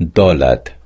Dolat